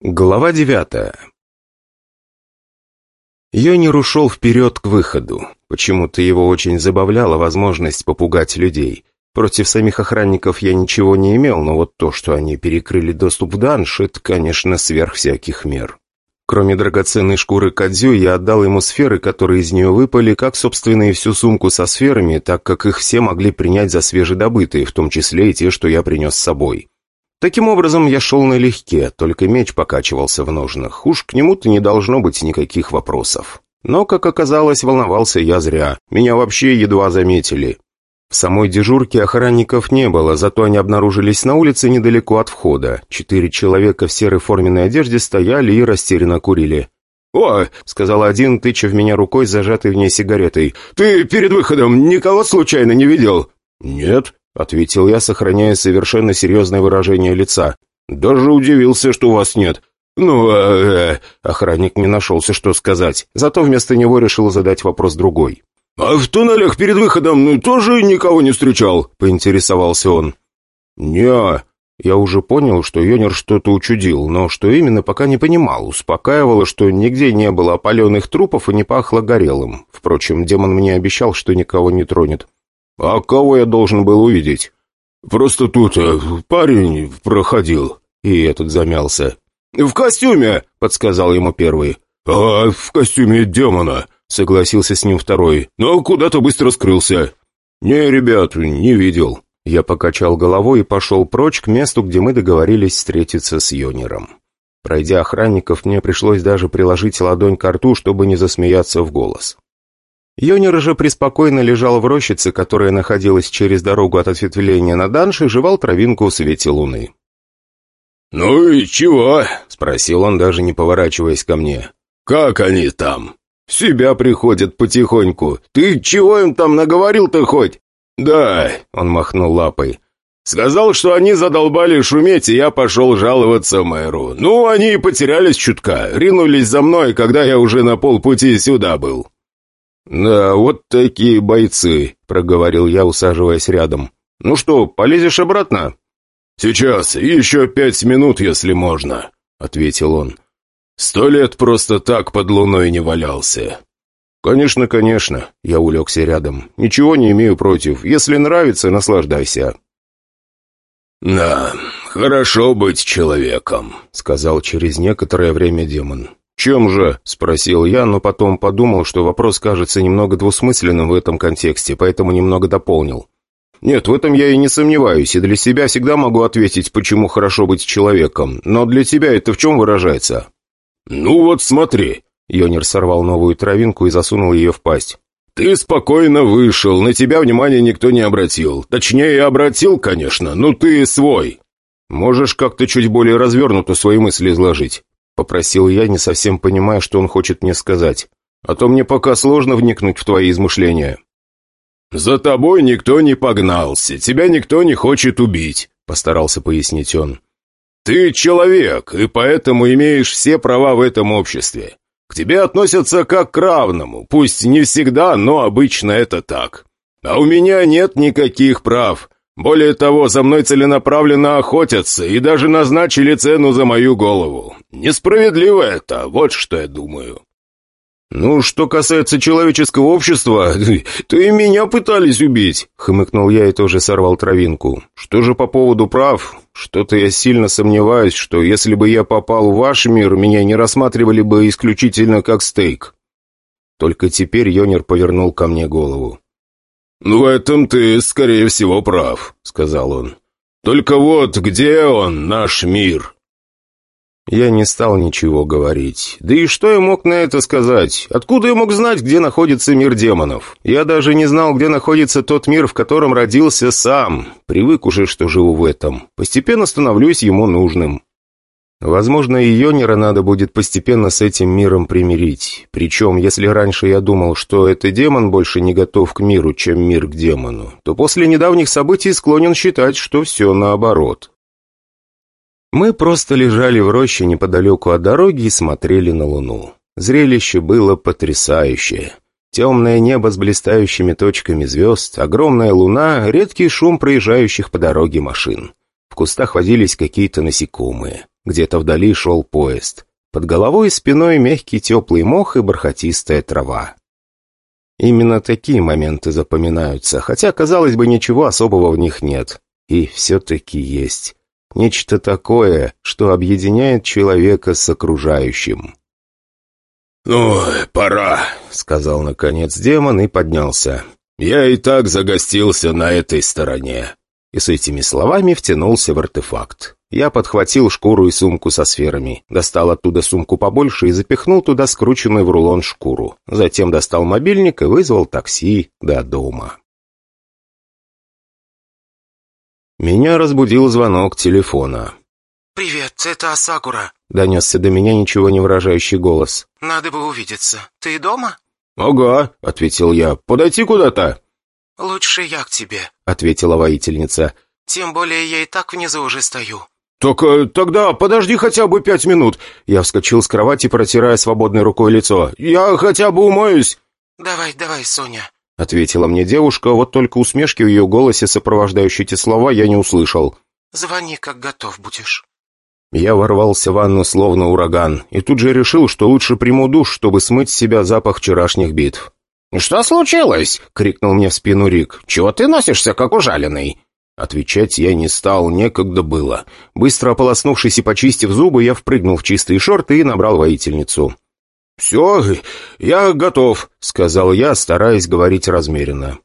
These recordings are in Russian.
Глава девятая Йонер ушел вперед к выходу. Почему-то его очень забавляла возможность попугать людей. Против самих охранников я ничего не имел, но вот то, что они перекрыли доступ в данж, это, конечно, сверх всяких мер. Кроме драгоценной шкуры Кадзю, я отдал ему сферы, которые из нее выпали, как, собственно, и всю сумку со сферами, так как их все могли принять за свежедобытые, в том числе и те, что я принес с собой. Таким образом, я шел налегке, только меч покачивался в ножнах. Уж к нему-то не должно быть никаких вопросов. Но, как оказалось, волновался я зря. Меня вообще едва заметили. В самой дежурке охранников не было, зато они обнаружились на улице недалеко от входа. Четыре человека в серой форменной одежде стояли и растерянно курили. «О!» — сказал один, тыча в меня рукой, зажатой в ней сигаретой. «Ты перед выходом никого случайно не видел?» «Нет», Ответил я, сохраняя совершенно серьезное выражение лица. «Даже удивился, что вас нет». «Ну, э, э, охранник не нашелся, что сказать. Зато вместо него решил задать вопрос другой. «А в туннелях перед выходом ну, тоже никого не встречал?» — поинтересовался он. «Не, я уже понял, что Йонер что-то учудил, но что именно, пока не понимал. Успокаивало, что нигде не было опаленных трупов и не пахло горелым. Впрочем, демон мне обещал, что никого не тронет. «А кого я должен был увидеть?» «Просто тут э, парень проходил». И этот замялся. «В костюме!» — подсказал ему первый. «А, в костюме демона!» — согласился с ним второй. «Но куда-то быстро скрылся». «Не, ребят, не видел». Я покачал головой и пошел прочь к месту, где мы договорились встретиться с Йонером. Пройдя охранников, мне пришлось даже приложить ладонь к рту, чтобы не засмеяться в голос. Йонер же преспокойно лежал в рощице, которая находилась через дорогу от ответвления на данше, и жевал травинку в свете луны. «Ну и чего?» — спросил он, даже не поворачиваясь ко мне. «Как они там?» «Себя приходят потихоньку. Ты чего им там наговорил-то хоть?» «Да», — он махнул лапой. «Сказал, что они задолбали шуметь, и я пошел жаловаться мэру. Ну, они и потерялись чутка, ринулись за мной, когда я уже на полпути сюда был». «Да, вот такие бойцы», — проговорил я, усаживаясь рядом. «Ну что, полезешь обратно?» «Сейчас, еще пять минут, если можно», — ответил он. «Сто лет просто так под луной не валялся». «Конечно, конечно», — я улегся рядом. «Ничего не имею против. Если нравится, наслаждайся». «Да, хорошо быть человеком», — сказал через некоторое время демон. «Чем же?» — спросил я, но потом подумал, что вопрос кажется немного двусмысленным в этом контексте, поэтому немного дополнил. «Нет, в этом я и не сомневаюсь, и для себя всегда могу ответить, почему хорошо быть человеком. Но для тебя это в чем выражается?» «Ну вот смотри!» Йонер сорвал новую травинку и засунул ее в пасть. «Ты спокойно вышел, на тебя внимания никто не обратил. Точнее, обратил, конечно, но ты свой. Можешь как-то чуть более развернуто свои мысли изложить?» Попросил я, не совсем понимая, что он хочет мне сказать. А то мне пока сложно вникнуть в твои измышления. «За тобой никто не погнался, тебя никто не хочет убить», — постарался пояснить он. «Ты человек, и поэтому имеешь все права в этом обществе. К тебе относятся как к равному, пусть не всегда, но обычно это так. А у меня нет никаких прав. Более того, за мной целенаправленно охотятся и даже назначили цену за мою голову. Несправедливо это, вот что я думаю. «Ну, что касается человеческого общества, то и меня пытались убить», — хмыкнул я и тоже сорвал травинку. «Что же по поводу прав? Что-то я сильно сомневаюсь, что если бы я попал в ваш мир, меня не рассматривали бы исключительно как стейк». Только теперь Йонер повернул ко мне голову. «В этом ты, скорее всего, прав», — сказал он. «Только вот где он, наш мир?» Я не стал ничего говорить. Да и что я мог на это сказать? Откуда я мог знать, где находится мир демонов? Я даже не знал, где находится тот мир, в котором родился сам. Привык уже, что живу в этом. Постепенно становлюсь ему нужным. Возможно, и Йонера надо будет постепенно с этим миром примирить. Причем, если раньше я думал, что это демон больше не готов к миру, чем мир к демону, то после недавних событий склонен считать, что все наоборот. Мы просто лежали в роще неподалеку от дороги и смотрели на луну. Зрелище было потрясающее. Темное небо с блистающими точками звезд, огромная луна, редкий шум проезжающих по дороге машин. Кустах водились какие-то насекомые. Где-то вдали шел поезд. Под головой и спиной мягкий теплый мох и бархатистая трава. Именно такие моменты запоминаются, хотя, казалось бы, ничего особого в них нет. И все-таки есть. Нечто такое, что объединяет человека с окружающим. «Ну, пора», — сказал наконец демон и поднялся. «Я и так загостился на этой стороне». И с этими словами втянулся в артефакт. Я подхватил шкуру и сумку со сферами, достал оттуда сумку побольше и запихнул туда скрученную в рулон шкуру. Затем достал мобильник и вызвал такси до дома. Меня разбудил звонок телефона. «Привет, это Асакура», — донесся до меня ничего не выражающий голос. «Надо бы увидеться. Ты дома?» «Ага», — ответил я. «Подойти куда-то?» «Лучше я к тебе», — ответила воительница. «Тем более я и так внизу уже стою». «Так э, тогда подожди хотя бы пять минут». Я вскочил с кровати, протирая свободной рукой лицо. «Я хотя бы умоюсь». «Давай, давай, Соня», — ответила мне девушка, вот только усмешки в ее голосе, сопровождающие эти слова, я не услышал. «Звони, как готов будешь». Я ворвался в ванну словно ураган, и тут же решил, что лучше приму душ, чтобы смыть с себя запах вчерашних битв. «Что случилось?» — крикнул мне в спину Рик. «Чего ты носишься, как ужаленный?» Отвечать я не стал, некогда было. Быстро ополоснувшись и почистив зубы, я впрыгнул в чистые шорты и набрал воительницу. «Все, я готов», — сказал я, стараясь говорить размеренно.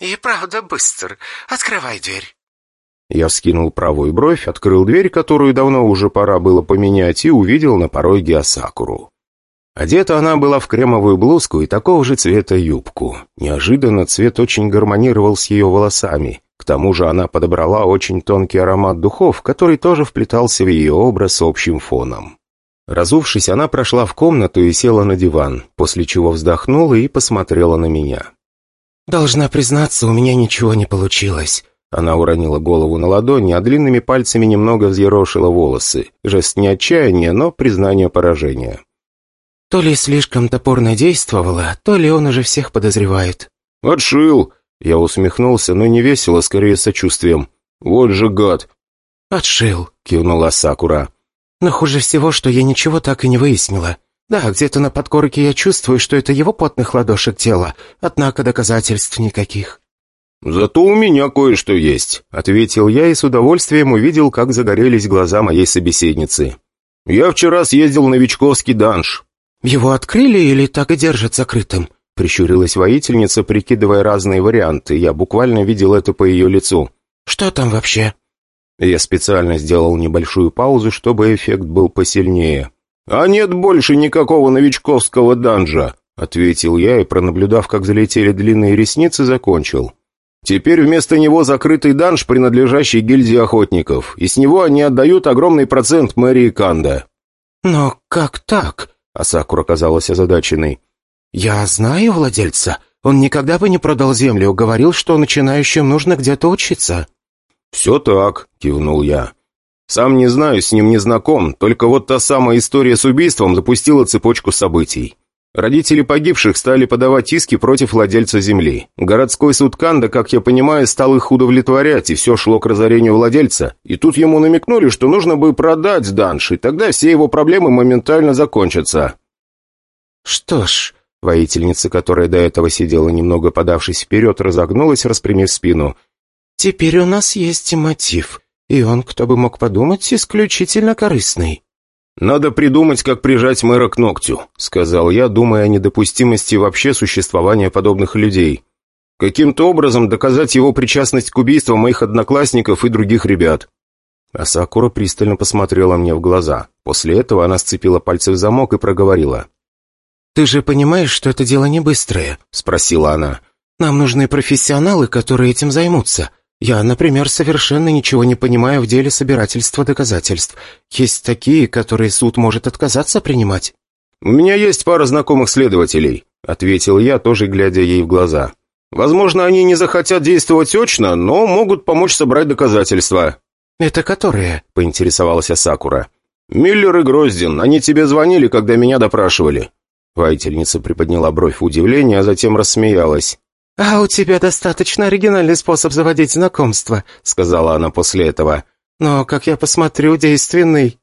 «И правда быстро. Открывай дверь». Я вскинул правую бровь, открыл дверь, которую давно уже пора было поменять, и увидел на пороге Асакуру. Одета она была в кремовую блузку и такого же цвета юбку. Неожиданно цвет очень гармонировал с ее волосами. К тому же она подобрала очень тонкий аромат духов, который тоже вплетался в ее образ общим фоном. Разувшись, она прошла в комнату и села на диван, после чего вздохнула и посмотрела на меня. «Должна признаться, у меня ничего не получилось. Она уронила голову на ладони, а длинными пальцами немного взъерошила волосы. Жест не отчаяния, но признание поражения. То ли слишком топорно действовала, то ли он уже всех подозревает. «Отшил!» Я усмехнулся, но не весело, скорее сочувствием. «Вот же гад!» «Отшил!» — кивнула Сакура. «Но хуже всего, что я ничего так и не выяснила. Да, где-то на подкорке я чувствую, что это его потных ладошек тело, однако доказательств никаких». «Зато у меня кое-что есть», — ответил я и с удовольствием увидел, как загорелись глаза моей собеседницы. «Я вчера съездил на Вичковский данж». «Его открыли или так и держат закрытым?» — прищурилась воительница, прикидывая разные варианты. Я буквально видел это по ее лицу. «Что там вообще?» Я специально сделал небольшую паузу, чтобы эффект был посильнее. «А нет больше никакого новичковского данжа», — ответил я и, пронаблюдав, как залетели длинные ресницы, закончил. Теперь вместо него закрытый данж, принадлежащий гильдии охотников, и с него они отдают огромный процент мэрии Канда». «Но как так?» — Асакура казалась озадаченной. «Я знаю владельца. Он никогда бы не продал землю, говорил, что начинающим нужно где-то учиться». «Все так», — кивнул я. «Сам не знаю, с ним не знаком, только вот та самая история с убийством запустила цепочку событий. Родители погибших стали подавать иски против владельца земли. Городской суд Канда, как я понимаю, стал их удовлетворять, и все шло к разорению владельца. И тут ему намекнули, что нужно бы продать данж, и тогда все его проблемы моментально закончатся. «Что ж...» Воительница, которая до этого сидела немного подавшись вперед, разогнулась, распрямив спину. «Теперь у нас есть мотив, и он, кто бы мог подумать, исключительно корыстный». «Надо придумать, как прижать мэра к ногтю», — сказал я, думая о недопустимости вообще существования подобных людей. «Каким-то образом доказать его причастность к убийству моих одноклассников и других ребят». Асакура пристально посмотрела мне в глаза. После этого она сцепила пальцы в замок и проговорила. «Ты же понимаешь, что это дело не быстрое?» — спросила она. «Нам нужны профессионалы, которые этим займутся. Я, например, совершенно ничего не понимаю в деле собирательства доказательств. Есть такие, которые суд может отказаться принимать». «У меня есть пара знакомых следователей», — ответил я, тоже глядя ей в глаза. «Возможно, они не захотят действовать очно, но могут помочь собрать доказательства». «Это которые?» — поинтересовалась Сакура. «Миллер и Гроздин. Они тебе звонили, когда меня допрашивали». Воительница приподняла бровь в удивлении, а затем рассмеялась. «А у тебя достаточно оригинальный способ заводить знакомства», — сказала она после этого. Но, как я посмотрю, действенный».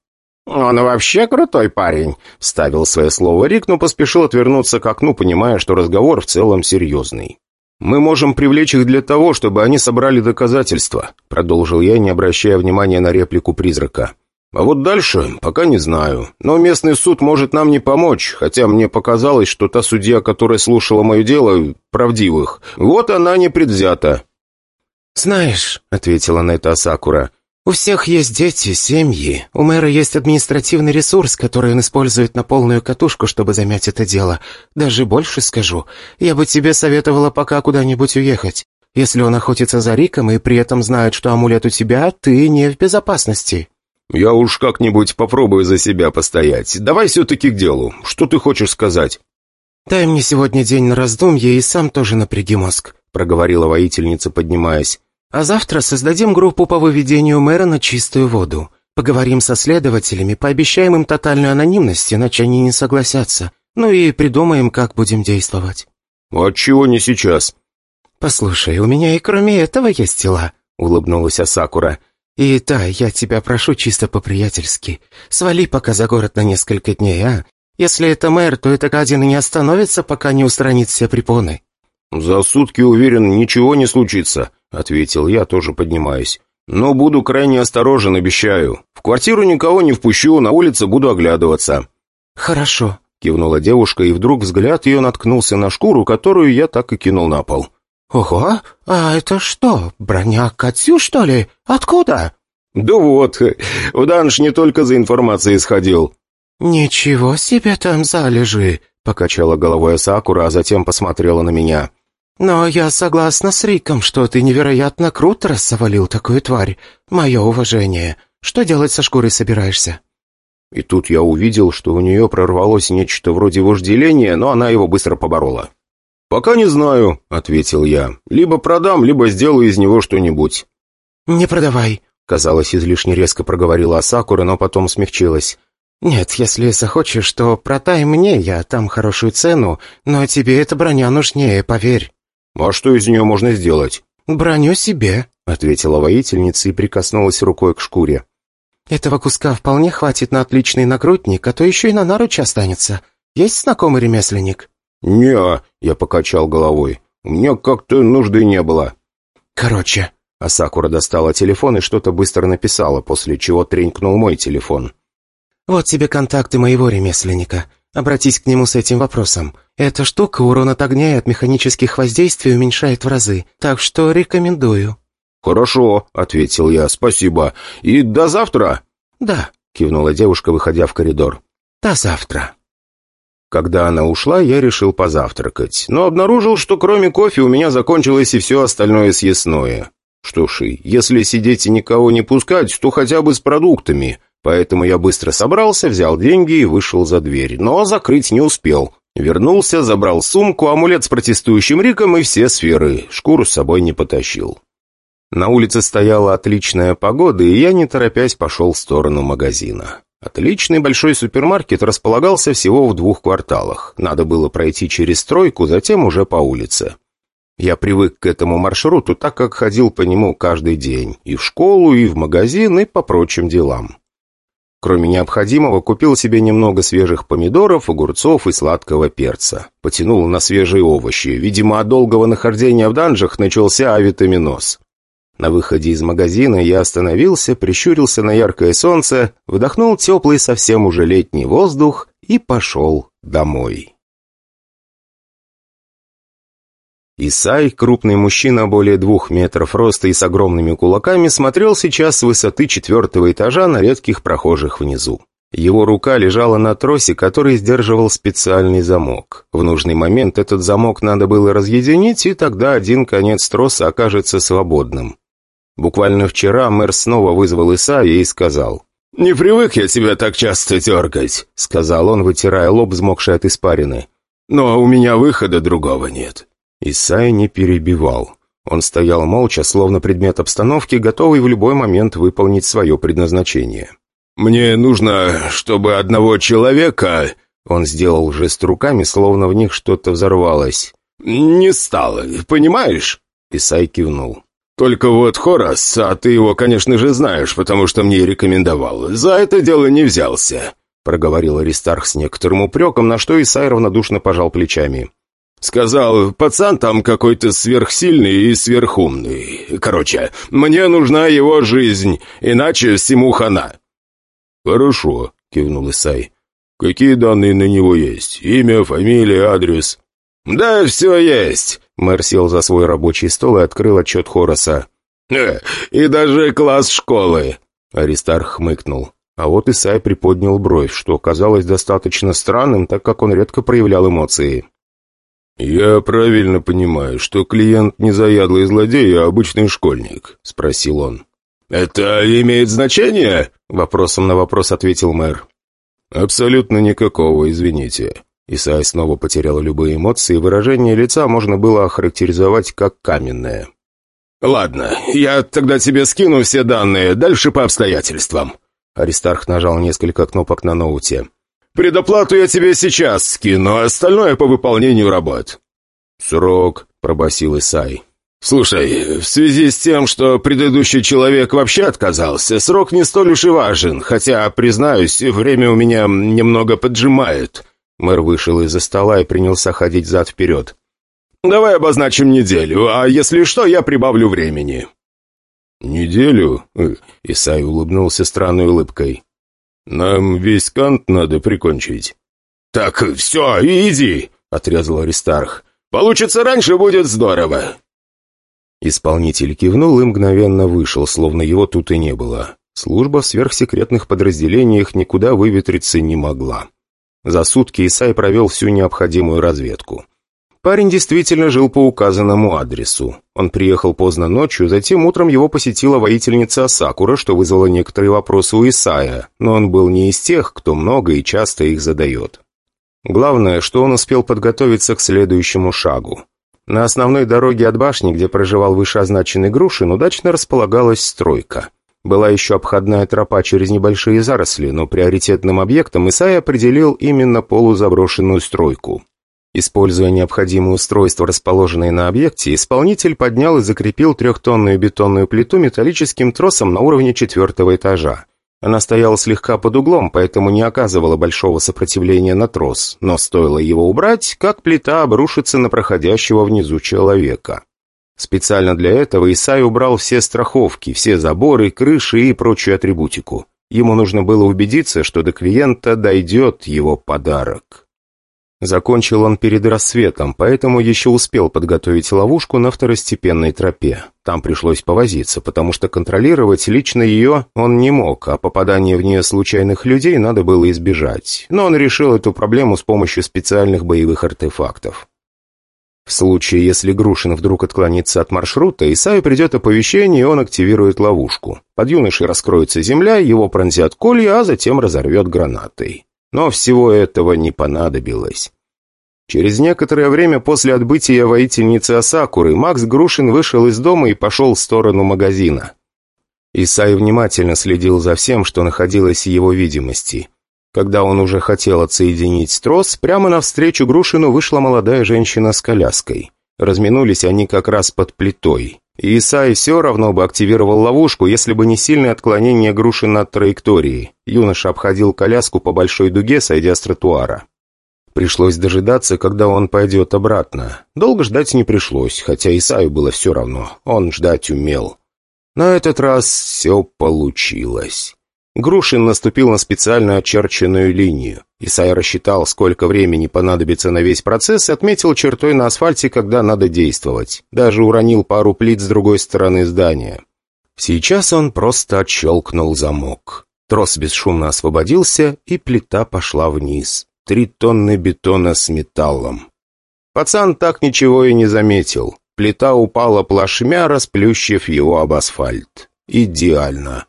«Он вообще крутой парень», — вставил свое слово Рик, но поспешил отвернуться к окну, понимая, что разговор в целом серьезный. «Мы можем привлечь их для того, чтобы они собрали доказательства», — продолжил я, не обращая внимания на реплику призрака. «А вот дальше пока не знаю. Но местный суд может нам не помочь, хотя мне показалось, что та судья, которая слушала мое дело, правдивых. Вот она не предвзята». «Знаешь», — ответила на это Асакура, у всех есть дети, семьи. У мэра есть административный ресурс, который он использует на полную катушку, чтобы замять это дело. Даже больше скажу. Я бы тебе советовала пока куда-нибудь уехать. Если он охотится за Риком и при этом знает, что амулет у тебя, ты не в безопасности». «Я уж как-нибудь попробую за себя постоять. Давай все-таки к делу. Что ты хочешь сказать?» «Дай мне сегодня день на раздумье и сам тоже напряги мозг», — проговорила воительница, поднимаясь. А завтра создадим группу по выведению мэра на чистую воду. Поговорим со следователями, пообещаем им тотальную анонимность, иначе они не согласятся. Ну и придумаем, как будем действовать». «Отчего не сейчас?» «Послушай, у меня и кроме этого есть дела», — улыбнулась Асакура. «И да, я тебя прошу чисто по-приятельски. Свали пока за город на несколько дней, а? Если это мэр, то эта гадина не остановится, пока не устранит все препоны». «За сутки, уверен, ничего не случится», — ответил я, тоже поднимаясь. «Но буду крайне осторожен, обещаю. В квартиру никого не впущу, на улице буду оглядываться». «Хорошо», — кивнула девушка, и вдруг взгляд ее наткнулся на шкуру, которую я так и кинул на пол. «Ого! А это что, броня Катю, что ли? Откуда?» «Да вот, в данж не только за информацией сходил». «Ничего себе там залежи!» — покачала головой Сакура, а затем посмотрела на меня. «Но я согласна с Риком, что ты невероятно круто рассовалил такую тварь. Мое уважение. Что делать со шкурой собираешься?» И тут я увидел, что у нее прорвалось нечто вроде вожделения, но она его быстро поборола. «Пока не знаю», — ответил я. «Либо продам, либо сделаю из него что-нибудь». «Не продавай», — казалось, излишне резко проговорила Асакура, но потом смягчилась. «Нет, если захочешь, то продай мне, я там хорошую цену, но тебе эта броня нужнее, поверь». «А что из нее можно сделать?» «Броню себе», — ответила воительница и прикоснулась рукой к шкуре. «Этого куска вполне хватит на отличный нагрудник, а то еще и на наруче останется. Есть знакомый ремесленник?» «Не-а», я покачал головой. «У меня как-то нужды не было». «Короче», — Асакура достала телефон и что-то быстро написала, после чего тренькнул мой телефон. «Вот тебе контакты моего ремесленника. Обратись к нему с этим вопросом. Эта штука урон от огня и от механических воздействий уменьшает в разы, так что рекомендую». «Хорошо», — ответил я, — «спасибо. И до завтра?» «Да», — кивнула девушка, выходя в коридор. «До завтра». Когда она ушла, я решил позавтракать, но обнаружил, что кроме кофе у меня закончилось и все остальное съестное. Что ж, если сидеть и никого не пускать, то хотя бы с продуктами. Поэтому я быстро собрался, взял деньги и вышел за дверь, но закрыть не успел. Вернулся, забрал сумку, амулет с протестующим Риком и все сферы. Шкуру с собой не потащил. На улице стояла отличная погода, и я, не торопясь, пошел в сторону магазина. Отличный большой супермаркет располагался всего в двух кварталах. Надо было пройти через стройку, затем уже по улице. Я привык к этому маршруту, так как ходил по нему каждый день. И в школу, и в магазин, и по прочим делам. Кроме необходимого, купил себе немного свежих помидоров, огурцов и сладкого перца. Потянул на свежие овощи. Видимо, от долгого нахождения в данжах начался авитаминоз. На выходе из магазина я остановился, прищурился на яркое солнце, вдохнул теплый совсем уже летний воздух и пошел домой. Исай, крупный мужчина более двух метров роста и с огромными кулаками, смотрел сейчас с высоты четвертого этажа на редких прохожих внизу. Его рука лежала на тросе, который сдерживал специальный замок. В нужный момент этот замок надо было разъединить, и тогда один конец троса окажется свободным. Буквально вчера мэр снова вызвал Исая и сказал. «Не привык я тебя так часто дергать», — сказал он, вытирая лоб, взмокший от испарины. «Но у меня выхода другого нет». Исай не перебивал. Он стоял молча, словно предмет обстановки, готовый в любой момент выполнить свое предназначение. «Мне нужно, чтобы одного человека...» Он сделал жест руками, словно в них что-то взорвалось. «Не стало, понимаешь?» Исай кивнул. Только вот Хорас, а ты его, конечно же, знаешь, потому что мне рекомендовал, за это дело не взялся», — проговорил Аристарх с некоторым упреком, на что Исай равнодушно пожал плечами. «Сказал, пацан там какой-то сверхсильный и сверхумный. Короче, мне нужна его жизнь, иначе всему хана». «Хорошо», — кивнул Исай. «Какие данные на него есть? Имя, фамилия, адрес?» «Да все есть!» Мэр сел за свой рабочий стол и открыл отчет Хороса. «Э, «И даже класс школы!» Аристарх хмыкнул. А вот Исай приподнял бровь, что казалось достаточно странным, так как он редко проявлял эмоции. «Я правильно понимаю, что клиент не заядлый злодей, а обычный школьник?» — спросил он. «Это имеет значение?» — вопросом на вопрос ответил мэр. «Абсолютно никакого, извините. Исай снова потерял любые эмоции, и выражение лица можно было охарактеризовать как каменное. «Ладно, я тогда тебе скину все данные, дальше по обстоятельствам». Аристарх нажал несколько кнопок на ноуте. «Предоплату я тебе сейчас скину, а остальное по выполнению работ». «Срок», — пробасил Исай. «Слушай, в связи с тем, что предыдущий человек вообще отказался, срок не столь уж и важен, хотя, признаюсь, время у меня немного поджимает». Мэр вышел из-за стола и принялся ходить зад-вперед. «Давай обозначим неделю, а если что, я прибавлю времени». «Неделю?» э, — Исай улыбнулся странной улыбкой. «Нам весь кант надо прикончить». «Так, все, иди!» — отрезал Аристарх. «Получится раньше, будет здорово!» Исполнитель кивнул и мгновенно вышел, словно его тут и не было. Служба в сверхсекретных подразделениях никуда выветриться не могла. За сутки Исай провел всю необходимую разведку. Парень действительно жил по указанному адресу. Он приехал поздно ночью, затем утром его посетила воительница Сакура, что вызвало некоторые вопросы у Исая, но он был не из тех, кто много и часто их задает. Главное, что он успел подготовиться к следующему шагу. На основной дороге от башни, где проживал вышеозначенный Грушин, удачно располагалась стройка. Была еще обходная тропа через небольшие заросли, но приоритетным объектом Исай определил именно полузаброшенную стройку. Используя необходимые устройства, расположенные на объекте, исполнитель поднял и закрепил трехтонную бетонную плиту металлическим тросом на уровне четвертого этажа. Она стояла слегка под углом, поэтому не оказывала большого сопротивления на трос, но стоило его убрать, как плита обрушится на проходящего внизу человека. Специально для этого Исай убрал все страховки, все заборы, крыши и прочую атрибутику. Ему нужно было убедиться, что до клиента дойдет его подарок. Закончил он перед рассветом, поэтому еще успел подготовить ловушку на второстепенной тропе. Там пришлось повозиться, потому что контролировать лично ее он не мог, а попадание в нее случайных людей надо было избежать. Но он решил эту проблему с помощью специальных боевых артефактов. В случае, если Грушин вдруг отклонится от маршрута, Исаю придет оповещение, и он активирует ловушку. Под юношей раскроется земля, его пронзят колья, а затем разорвет гранатой. Но всего этого не понадобилось. Через некоторое время после отбытия воительницы Асакуры Макс Грушин вышел из дома и пошел в сторону магазина. Исай внимательно следил за всем, что находилось в его видимости. Когда он уже хотел отсоединить трос, прямо навстречу Грушину вышла молодая женщина с коляской. Разминулись они как раз под плитой. И Исай все равно бы активировал ловушку, если бы не сильное отклонение Грушина от траектории. Юноша обходил коляску по большой дуге, сойдя с тротуара. Пришлось дожидаться, когда он пойдет обратно. Долго ждать не пришлось, хотя Исаю было все равно. Он ждать умел. На этот раз все получилось. Грушин наступил на специально очерченную линию. Исай рассчитал, сколько времени понадобится на весь процесс, и отметил чертой на асфальте, когда надо действовать. Даже уронил пару плит с другой стороны здания. Сейчас он просто отщелкнул замок. Трос бесшумно освободился, и плита пошла вниз. Три тонны бетона с металлом. Пацан так ничего и не заметил. Плита упала плашмя, расплющив его об асфальт. Идеально.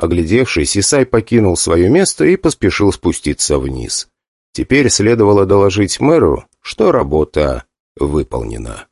Оглядевшись, Исай покинул свое место и поспешил спуститься вниз. Теперь следовало доложить мэру, что работа выполнена.